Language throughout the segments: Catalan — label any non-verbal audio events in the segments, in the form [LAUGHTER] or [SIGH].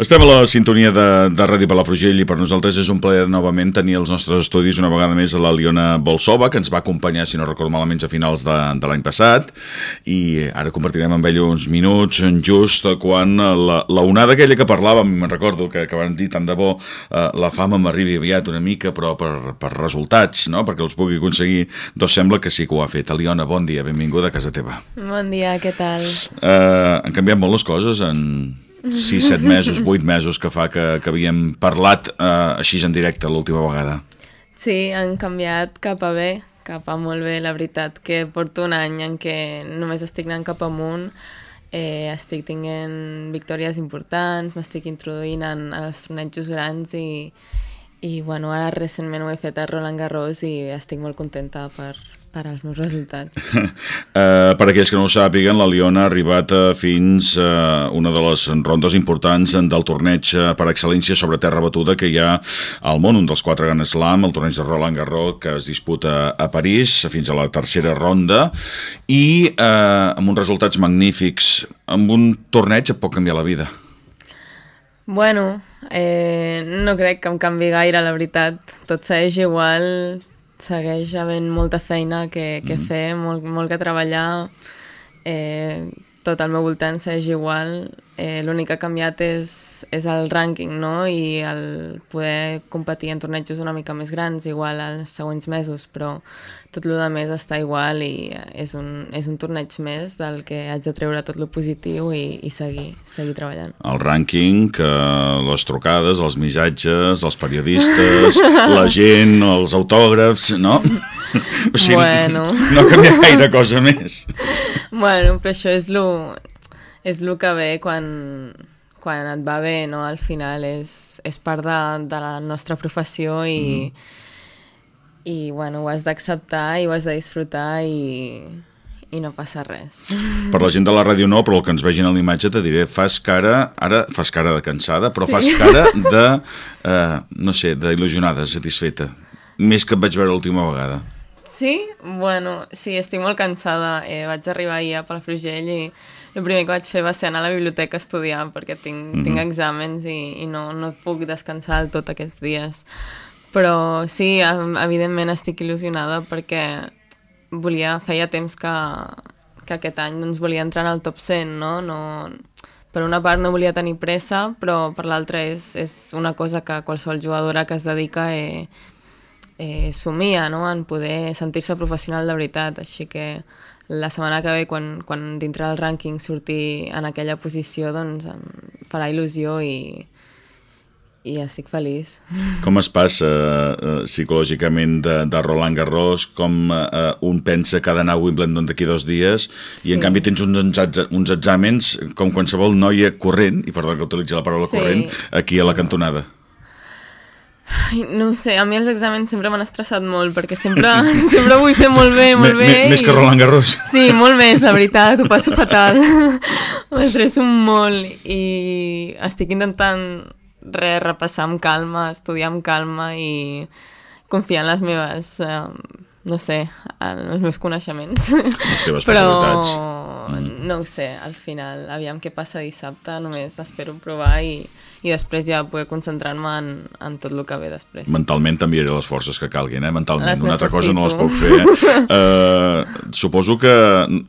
Estem a la sintonia de, de Ràdio Palafrugell i per nosaltres és un plaer novament tenir els nostres estudis una vegada més a la Liona Bolsova, que ens va acompanyar, si no recordo malament, a finals de, de l'any passat i ara compartirem amb ell uns minuts just quan la, la onada aquella que parlàvem, me'n recordo que, que van dir tant de bo eh, la fama m'arribi aviat una mica, però per, per resultats, no? perquè els pugui aconseguir, doncs sembla que sí que ho ha fet. Aliona, bon dia, benvinguda a casa teva. Bon dia, què tal? Eh, han canviat molt les coses en 6, 7 mesos, [LAUGHS] 8 mesos que fa que, que havíem parlat eh, així en directe l'última vegada. Sí, han canviat cap a bé, cap a molt bé, la veritat, que porto un any en què només estic anant cap amunt, eh, estic tinguent victòries importants, m'estic introduint en, en els tornejos grans i, i bueno, ara recentment ho he fet a Roland Garros i estic molt contenta per, per als meus resultats. uh, [LAUGHS] per aquells que no ho sàpiguen, la Liona ha arribat uh, fins a uh, una de les rondes importants del torneig uh, per excel·lència sobre terra batuda que hi ha al món, un dels quatre Gran Slam, el torneig de Roland Garros que es disputa a París fins a la tercera ronda i uh, amb uns resultats magnífics. Amb un torneig et pot canviar la vida. Bueno, eh, no crec que em canvi gaire, la veritat. Tot segueix igual, segueix havent molta feina que, que mm. fer, molt, molt que treballar, eh, tot al meu voltant segueix igual, eh, l'únic que ha canviat és, és el rànquing, no?, i el poder competir en tornejos una mica més grans, igual als següents mesos, però tot el més està igual i és un, és un torneig més del que haig de treure tot lo positiu i, i seguir, seguir treballant. El rànquing, eh, les trucades, els missatges, els periodistes, [LAUGHS] la gent, els autògrafs, no? [LAUGHS] O sigui, bueno. no canvia gaire cosa més. Bueno, però això és lo, és el que ve quan, quan et va bé, no? Al final és, és part de, de la nostra professió i, mm i bueno, ho has d'acceptar i ho has de disfrutar i, i no passa res. Per la gent de la ràdio no, però el que ens vegin a l'imatge te diré, fas cara, ara fas cara de cansada, però sí. fas cara de, eh, no sé, d'il·lusionada, satisfeta. Més que et vaig veure l'última vegada. Sí? Bueno, sí, estic molt cansada. Eh, vaig arribar ahir a Palafrugell i el primer que vaig fer va ser anar a la biblioteca a estudiar perquè tinc, mm -hmm. tinc exàmens i, i no, no puc descansar tot aquests dies. Però sí, evidentment estic il·lusionada perquè volia, feia temps que, que aquest any doncs, volia entrar en el top 100, no? no? Per una part no volia tenir pressa, però per l'altra és, és una cosa que qualsevol jugadora que es dedica eh, eh, somia, no? en poder sentir-se professional de veritat, així que la setmana que ve, quan, quan dintre del rànquing surti en aquella posició, doncs em farà il·lusió i, i estic feliç. Com es passa uh, psicològicament de, de Roland Garros, com uh, un pensa que ha d'anar a Wimbledon d'aquí dos dies sí. i en canvi tens uns, uns exàmens com qualsevol noia corrent, i perdó que utilitzi la paraula sí. corrent, aquí a la cantonada. Ai, no sé, a mi els exàmens sempre m'han estressat molt perquè sempre, [LAUGHS] sempre vull fer molt bé, molt bé. Més i... que Roland Garros. Sí, molt més, la veritat, ho passo [LAUGHS] fatal. [LAUGHS] M'estresso molt i estic intentant res, repassar amb calma, estudiar amb calma i confiar en les meves, eh, no sé, els meus coneixements. Les seves [LAUGHS] Però, mm. no ho sé, al final, aviam què passa dissabte, només espero provar i, i després ja poder concentrar-me en, en tot el que ve després. Mentalment t'enviaré les forces que calguin, eh? Mentalment, les una altra cosa no les puc fer. Eh? uh, [LAUGHS] suposo que,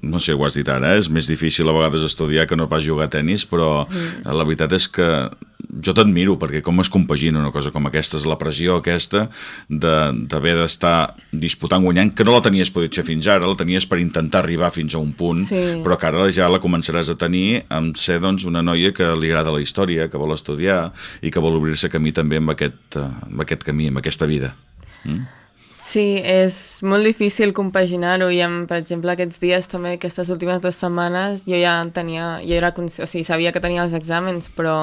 no sé, ho has dit ara, eh? és més difícil a vegades estudiar que no pas jugar a tennis, però mm. la veritat és que jo t'admiro perquè com es compagina una cosa com aquesta, és la pressió aquesta d'haver de, d'estar disputant guanyant, que no la tenies poder ser fins ara, la tenies per intentar arribar fins a un punt, sí. però que ara ja la començaràs a tenir amb ser doncs, una noia que li agrada la història, que vol estudiar i que vol obrir-se camí també amb aquest, amb aquest camí, amb aquesta vida. Mm? Sí, és molt difícil compaginar-ho i, amb, per exemple, aquests dies també, aquestes últimes dues setmanes, jo ja tenia, ja era, o sigui, sabia que tenia els exàmens, però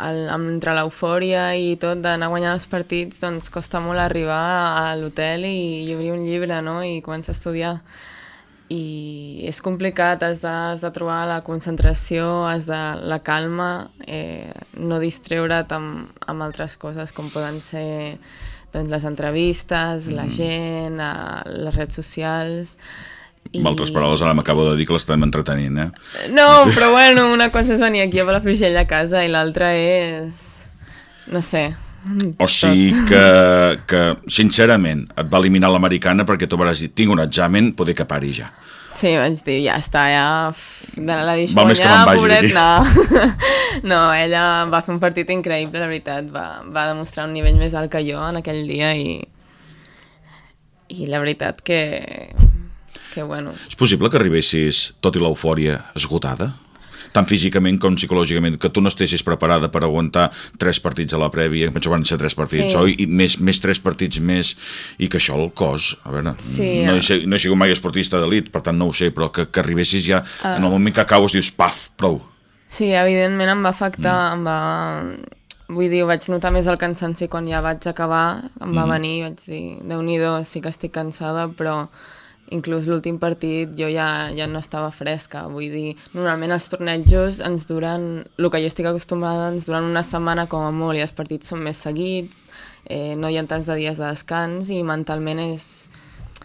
el, entre l'eufòria i tot d'anar guanyant els partits, doncs costa molt arribar a l'hotel i, i obrir un llibre no? i començar a estudiar. I és complicat, has de, has de trobar la concentració, has de la calma, eh, no distreure't amb, amb altres coses com poden ser doncs, les entrevistes, mm. la gent, a, les redes socials I... Amb altres paraules, ara m'acabo de dir que l'estem entretenint, eh? No, però bueno, una cosa és venir aquí a Palafrugell a casa i l'altra és... no sé... O sigui que, que, sincerament, et va eliminar l'americana perquè tu vas dir, tinc un examen, poder que pari ja. Sí, vaig dir, ja està, ja... De la deixo Val més que me'n vagi pobret, no. [LAUGHS] no, ella va fer un partit increïble, la veritat, va, va demostrar un nivell més alt que jo en aquell dia i, i la veritat que, que bueno... És possible que arribessis, tot i l'eufòria, esgotada? tant físicament com psicològicament, que tu no estessis preparada per aguantar tres partits a la prèvia, penso que van ser tres partits, sí. oi? I més, més tres partits més, i que això el cos, a veure, sí, no, he, no he sigut mai esportista d'elit, per tant no ho sé, però que, que arribessis ja, uh. en el moment que acabes dius, paf, prou. Sí, evidentment em va afectar, mm. em va vull dir, vaig notar més el cansanci quan ja vaig acabar, em va mm. venir, vaig dir, déu nhi sí que estic cansada, però inclús l'últim partit jo ja, ja no estava fresca, vull dir, normalment els tornejos ens duren, el que jo estic acostumada, ens duren una setmana com a molt i els partits són més seguits, eh, no hi ha tants de dies de descans i mentalment és,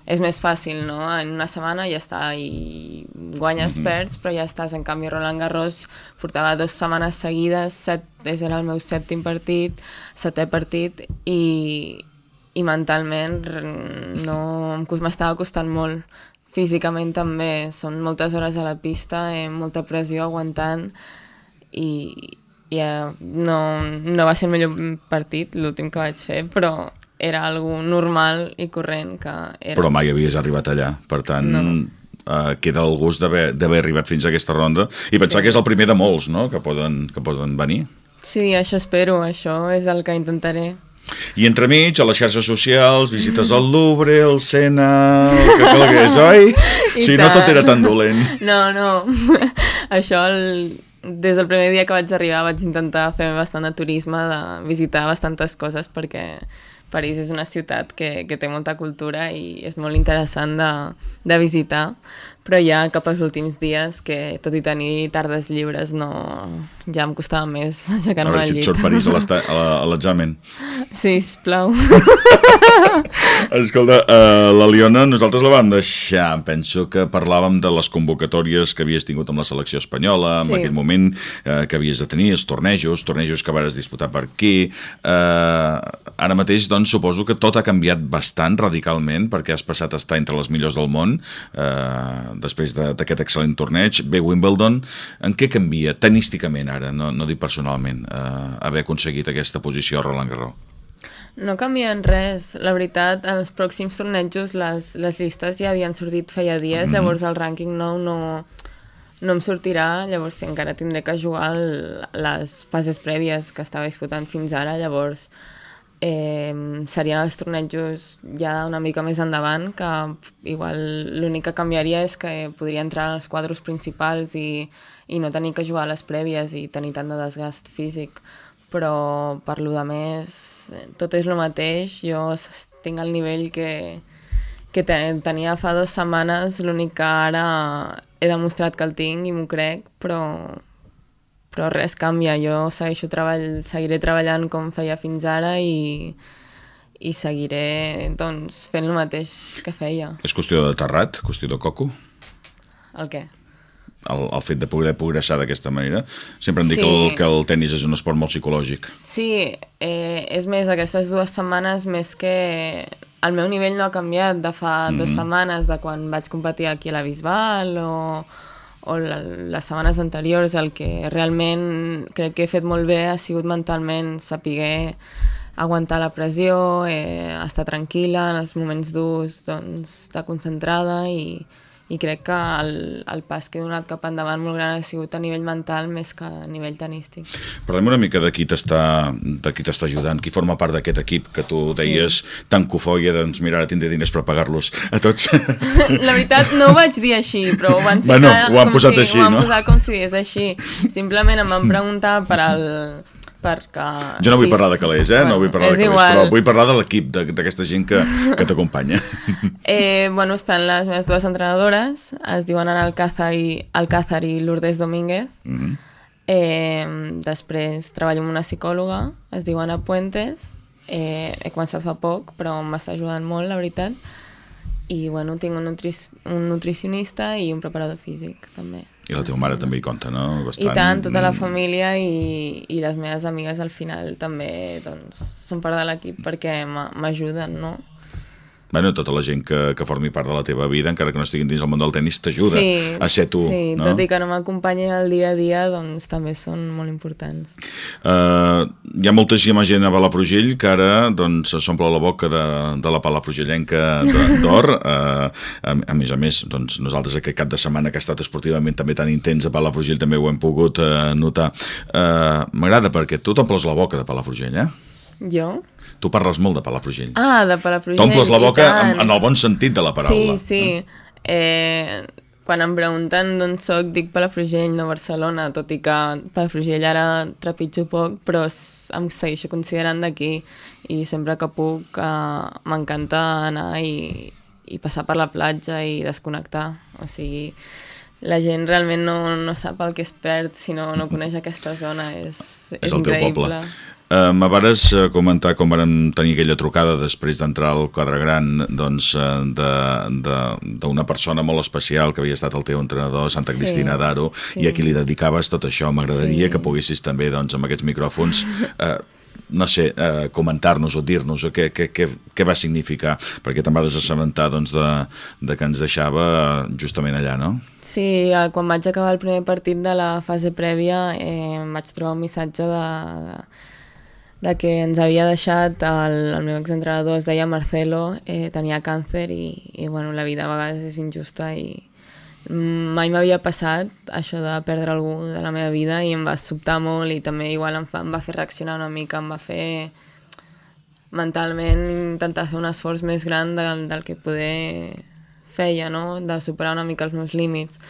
és més fàcil, no? En una setmana ja està, i guanyes, mm -hmm. perds, però ja estàs. En canvi, Roland Garros portava dues setmanes seguides, set, era el meu sèptim partit, setè partit, i, i mentalment no, m'estava costant molt. Físicament també, són moltes hores a la pista, eh, molta pressió aguantant i, i eh, no, no va ser el millor partit, l'últim que vaig fer, però era algo normal i corrent que era... Però mai havies arribat allà, per tant... No. Uh, queda el gust d'haver arribat fins a aquesta ronda i pensar sí. que és el primer de molts no? que, poden, que poden venir. Sí, això espero, això és el que intentaré. I entremig, a les xarxes socials, visites al Louvre, al Sena, el que calgués, oi? [LAUGHS] I si tant. no, tot era tan dolent. No, no. [LAUGHS] Això, el, des del primer dia que vaig arribar, vaig intentar fer bastant de turisme, de visitar bastantes coses, perquè París és una ciutat que, que té molta cultura i és molt interessant de, de visitar, però ja cap als últims dies, que tot i tenir tardes lliures, no, ja em costava més [LAUGHS] aixecar-me al llit. A veure si et surt París a l'examen. Sí, sisplau. [LAUGHS] Escolta, uh, la Liona, nosaltres la vam deixar, penso que parlàvem de les convocatòries que havies tingut amb la selecció espanyola, sí. en aquell moment uh, que havies de tenir, els tornejos, tornejos que vares disputar per aquí. Uh, ara mateix, doncs, suposo que tot ha canviat bastant radicalment, perquè has passat a estar entre les millors del món, uh, després d'aquest excel·lent torneig, ve Wimbledon, en què canvia tenísticament ara, no, no dic personalment, eh, haver aconseguit aquesta posició a Roland Garros? No canvia en res. La veritat, en els pròxims tornejos les, les llistes ja havien sortit feia dies, mm -hmm. llavors el rànquing nou no, no em sortirà, llavors encara tindré que jugar el, les fases prèvies que estava disputant fins ara, llavors eh, serien els tornejos ja una mica més endavant, que igual l'únic que canviaria és que podria entrar als quadros principals i, i no tenir que jugar a les prèvies i tenir tant de desgast físic, però per lo de més tot és el mateix, jo tinc el nivell que, que tenia fa dues setmanes, l'únic que ara he demostrat que el tinc i m'ho crec, però però res canvia, jo segueixo treball, seguiré treballant com feia fins ara i, i seguiré doncs, fent el mateix que feia. És qüestió de terrat, qüestió de coco? El què? El, el fet de poder progressar d'aquesta manera. Sempre em dic sí. que, el, que el tennis és un esport molt psicològic. Sí, eh, és més, aquestes dues setmanes, més que el meu nivell no ha canviat de fa mm -hmm. dues setmanes, de quan vaig competir aquí a la Bisbal o, o les setmanes anteriors el que realment crec que he fet molt bé ha sigut mentalment saber aguantar la pressió, eh, estar tranquil·la en els moments durs, doncs, estar concentrada i, i crec que el, el pas que he donat cap endavant molt gran ha sigut a nivell mental més que a nivell tenístic. Parlem una mica de qui t'està ajudant, qui forma part d'aquest equip que tu deies sí. tan cofoia, doncs mira, ara tindré diners per pagar-los a tots. [LAUGHS] La veritat no ho vaig dir així, però ho van [LAUGHS] ficar bueno, ho han posat si, així, ho no? Ho han posat com si és així. Simplement em van preguntar per al perquè... Jo no vull sí, parlar de calés, eh? Bueno, no vull parlar de calés, igual. però vull parlar de l'equip, d'aquesta gent que, que t'acompanya. [LAUGHS] eh, bueno, estan les meves dues entrenadores, es diuen Ana Alcázar i, Alcázar i Lourdes Domínguez. Mm -hmm. eh, després treballo amb una psicòloga, es diu Ana Puentes, eh, he començat fa poc, però m'està ajudant molt, la veritat. i bueno, tinc un, nutri un nutricionista i un preparador físic també. I la teva mare també hi compta, no? Bastant... I tant, tota la família i, i les meves amigues al final també doncs, són part de l'equip perquè m'ajuden, no? Bueno, tota la gent que, que formi part de la teva vida, encara que no estiguin dins el món del tennis, t'ajuda sí, a ser tu. Sí, no? tot i que no m'acompanyin al dia a dia, doncs també són molt importants. Uh, hi ha moltíssima gent a Palafrugell que ara doncs, s'omple la boca de, de la palafrugellenca [LAUGHS] d'or. Uh, a, a més a més, doncs, nosaltres aquest cap de setmana que ha estat esportivament també tan intens a Palafrugell també ho hem pogut uh, notar. Uh, M'agrada perquè tu t'omples la boca de Palafrugell, eh? Jo? Tu parles molt de Palafrugell. Ah, de Palafrugell, T'omples la boca en, en el bon sentit de la paraula. Sí, sí. Eh? Eh, quan em pregunten d'on soc, dic Palafrugell, no Barcelona, tot i que Palafrugell ara trepitjo poc, però em segueixo considerant d'aquí i sempre que puc eh, m'encanta anar i, i passar per la platja i desconnectar. O sigui, la gent realment no, no sap el que es perd si no, no coneix aquesta zona, és, és, és el increïble. Teu poble. Uh, me vares uh, comentar com vam tenir aquella trucada després d'entrar al quadre gran doncs, uh, d'una persona molt especial que havia estat el teu entrenador, Santa sí, Cristina d'Aro, sí. i a qui li dedicaves tot això. M'agradaria sí. que poguessis també doncs, amb aquests micròfons uh, no sé, uh, comentar-nos o dir-nos què, què, què, què va significar, perquè te'n vas assabentar doncs, de, de que ens deixava justament allà, no? Sí, quan vaig acabar el primer partit de la fase prèvia eh, vaig trobar un missatge de de que ens havia deixat el, el meu exentrenador es deia Marcelo, eh, tenia càncer i, i bueno, la vida a vegades és injusta i mai m'havia passat això de perdre algú de la meva vida i em va sobtar molt i també igual em, fa, em va fer reaccionar una mica, em va fer mentalment intentar fer un esforç més gran del, del que poder feia, no? de superar una mica els meus límits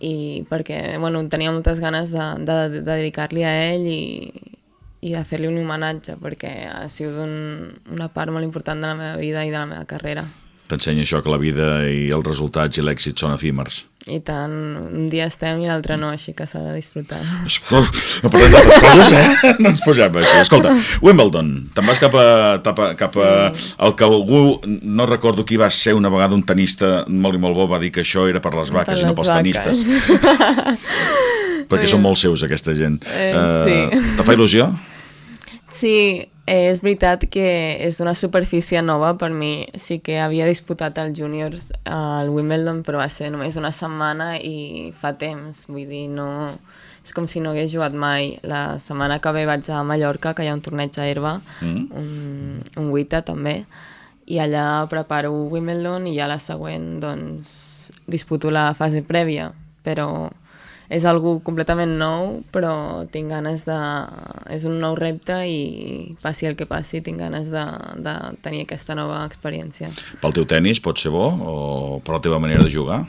i perquè bueno, tenia moltes ganes de, de, de dedicar-li a ell i, i de fer-li un homenatge perquè ha sigut un, una part molt important de la meva vida i de la meva carrera. T'ensenya això que la vida i els resultats i l'èxit són efímers. I tant, un dia estem i l'altre no, així que s'ha de disfrutar. Escolta, no parlem d'altres coses, eh? [LAUGHS] No ens posem així. Escolta, Wimbledon, te'n vas cap a, cap a, cap a sí. el que algú, no recordo qui va ser una vegada un tenista molt i molt bo, va dir que això era per les vaques per i no pels vaques. tenistes. [LAUGHS] Perquè són molt seus, aquesta gent. Eh, uh, sí. Te fa il·lusió? Sí, és veritat que és una superfície nova per mi. Sí que havia disputat els júniors al Wimbledon, però va ser només una setmana i fa temps. Vull dir, no... És com si no hagués jugat mai. La setmana que ve vaig a Mallorca, que hi ha un torneig a herba, mm. un, un Wita també, i allà preparo Wimbledon i ja la següent doncs, disputo la fase prèvia, però és algú completament nou, però tinc ganes de... És un nou repte i passi el que passi, tinc ganes de, de tenir aquesta nova experiència. Pel teu tennis pot ser bo o per la teva manera de jugar?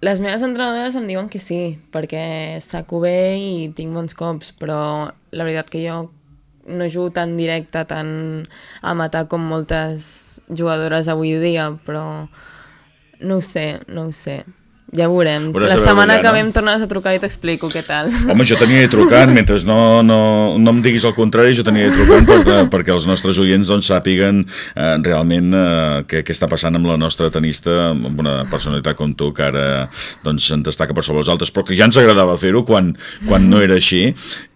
Les meves entrenadores em diuen que sí, perquè saco bé i tinc bons cops, però la veritat que jo no jugo tan directe, tan a matar com moltes jugadores avui dia, però no ho sé, no ho sé. Ja ho veurem. la setmana que ve em tornes a trucar i t'explico què tal. Home, jo tenia trucant, mentre no, no, no em diguis el contrari, jo tenia trucant per, eh, perquè els nostres oients doncs, sàpiguen eh, realment eh, què, què està passant amb la nostra tenista, amb una personalitat com tu que ara doncs, en destaca per sobre els altres, però que ja ens agradava fer-ho quan, quan no era així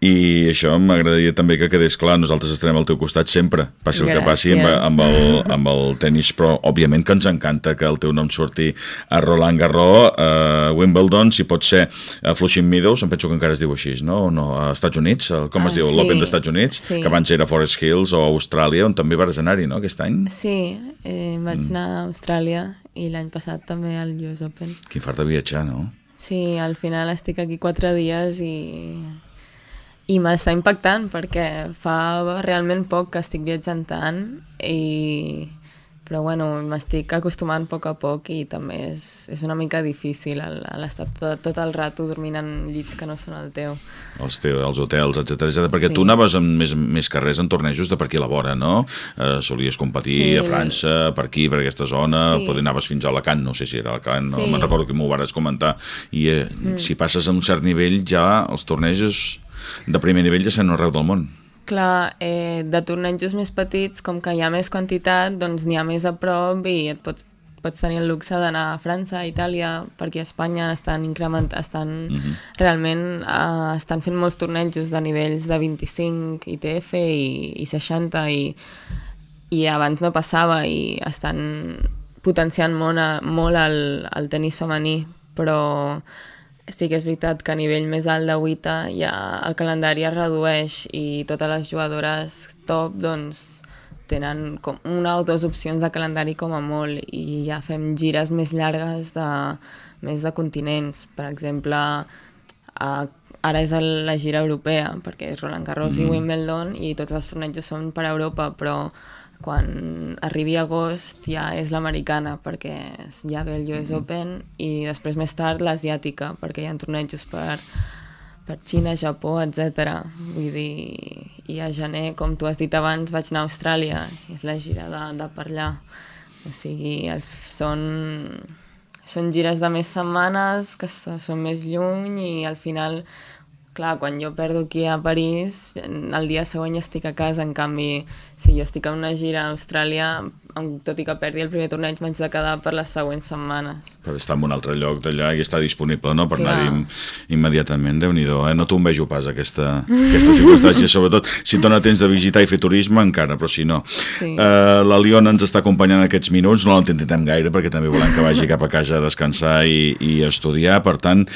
i això m'agradaria també que quedés clar, nosaltres estarem al teu costat sempre, passi el que passi amb, amb, el, amb el tennis, però òbviament que ens encanta que el teu nom surti a Roland Garros, uh, Wimbledon, si pot ser a Flushing Meadows, em penso que encara es diu així, no? O no a Estats Units, com ah, es diu? Sí. L'Open dels Estats Units, sí. que abans era Forest Hills o Austràlia, on també vas anar-hi, no?, aquest any? Sí, eh, vaig mm. anar a Austràlia i l'any passat també al US Open. Quin fart de viatjar, no? Sí, al final estic aquí quatre dies i i m'està impactant perquè fa realment poc que estic viatjant tant i però bueno, m'estic acostumant a poc a poc i també és, és una mica difícil l'estar tot, tot el rato dormint en llits que no són el teu. Els, teu, els hotels, etc etc. perquè sí. tu anaves amb més, més res en tornejos de per aquí a la vora, no? Eh, solies competir sí. a França, per aquí, per aquesta zona, sí. potser anaves fins a Alacant, no sé si era Alacant, sí. no me'n recordo que m'ho vares comentar, i eh, mm. si passes a un cert nivell ja els tornejos de primer nivell ja són arreu del món. Clar, eh, de tornejos més petits, com que hi ha més quantitat, doncs n'hi ha més a prop i et pots, pots tenir el luxe d'anar a França, a Itàlia, perquè a Espanya estan increment, estan mm -hmm. realment eh, estan fent molts tornejos de nivells de 25 ITF i, i 60 i, i abans no passava i estan potenciant molt, a, molt el, el tenis femení, però sí que és veritat que a nivell més alt de WITA ja el calendari es redueix i totes les jugadores top doncs tenen com una o dues opcions de calendari com a molt i ja fem gires més llargues de més de continents. Per exemple, a, ara és la gira europea perquè és Roland Garros mm. i Wimbledon i tots els tornejos són per a Europa, però quan arribi agost ja és l'americana perquè ja ve el US mm -hmm. Open i després més tard l'asiàtica perquè hi ha tornejos per, per Xina, Japó, etc. Vull dir, i a gener, com tu has dit abans, vaig anar a Austràlia, és la gira de, de per allà. O sigui, el, són, són gires de més setmanes, que són més lluny i al final clar, quan jo perdo aquí a París, el dia següent estic a casa, en canvi, si jo estic a una gira a Austràlia, tot i que perdi el primer torneig, m'haig de quedar per les següents setmanes. Per estar en un altre lloc d'allà i estar disponible, no?, per anar-hi immediatament. déu nhi eh? No t'ho envejo pas, aquesta, aquesta circumstància, sobretot si et dona temps de visitar i fer turisme, encara, però si no. Sí. Uh, la Liona ens està acompanyant aquests minuts, no l'ententem gaire, perquè també volem que vagi cap a casa a descansar i, i estudiar, per tant,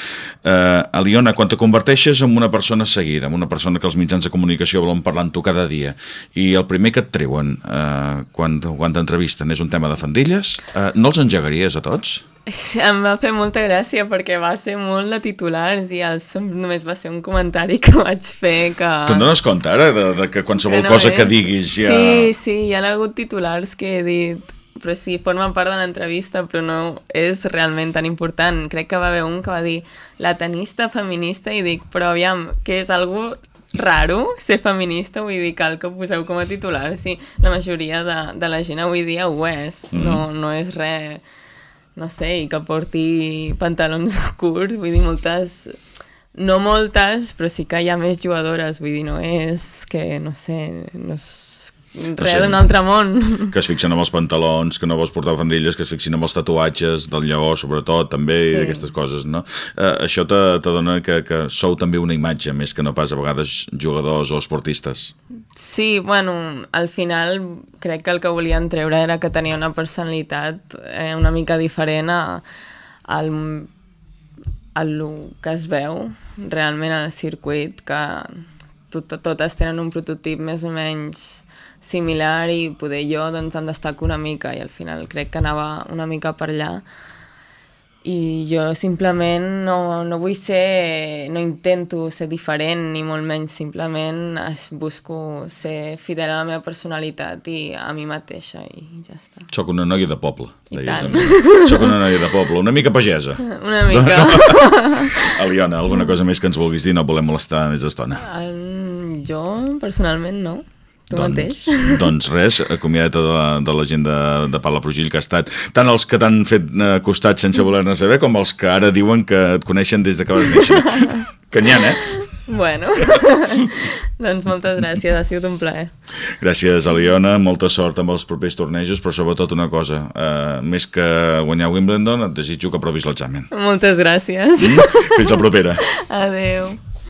uh, Aliona, quan te converteixes en una persona seguida, en una persona que els mitjans de comunicació volen parlar amb tu cada dia, i el primer que et treuen uh, quan, quan t'entrevisten és un tema de fandilles, uh, no els engegaries a tots? [LAUGHS] Em va fer molta gràcia perquè va ser molt de titulars i el, només va ser un comentari que vaig fer que... Te'n dones compte ara de, de que qualsevol que no cosa és... que diguis ja... Sí, sí, hi ha hagut titulars que he dit però sí, forma part de l'entrevista, però no és realment tan important. Crec que va haver un que va dir la tenista feminista i dic, però aviam, que és algú raro ser feminista, vull dir, cal que poseu com a titular. Sí, la majoria de, de la gent avui dia ho és, mm -hmm. no, no és res, no sé, i que porti pantalons [LAUGHS] curts, vull dir, moltes... No moltes, però sí que hi ha més jugadores, vull dir, no és que, no sé, no és res d'un altre món. [LAUGHS] Que es fixen amb els pantalons, que no vols portar fandilles, que es fixin amb els tatuatges del lleó, sobretot, també, sí. i aquestes coses, no? Eh, això te, te dona que, que sou també una imatge, més que no pas a vegades jugadors o esportistes. Sí, bueno, al final crec que el que volien treure era que tenia una personalitat eh, una mica diferent a, al, al que es veu realment al circuit, que tot, totes tenen un prototip més o menys similar i poder jo doncs, em destaco una mica i al final crec que anava una mica per allà i jo simplement no, no vull ser, no intento ser diferent ni molt menys, simplement busco ser fidel a la meva personalitat i a mi mateixa i ja està. Soc una noia de poble. I tant. Soc una noia de poble, una mica pagesa. [LAUGHS] Una mica. Aliona, alguna cosa més que ens vulguis dir? No volem molestar més estona. jo, personalment, no. Tu doncs, mateix? [LAUGHS] Doncs res, acomiadat de, la, de la gent de, de Palafrugell que ha estat tant els que t'han fet eh, costat sense voler-ne saber com els que ara diuen que et coneixen des de que vas néixer. [LAUGHS] que n'hi ha, eh? Bueno, [LAUGHS] doncs moltes gràcies, ha sigut un plaer. Gràcies, Aliona, molta sort amb els propers tornejos, però sobretot una cosa, eh, més que guanyar Wimbledon, et desitjo que provis l'examen. Moltes gràcies. Mm? Fins la propera. Adeu.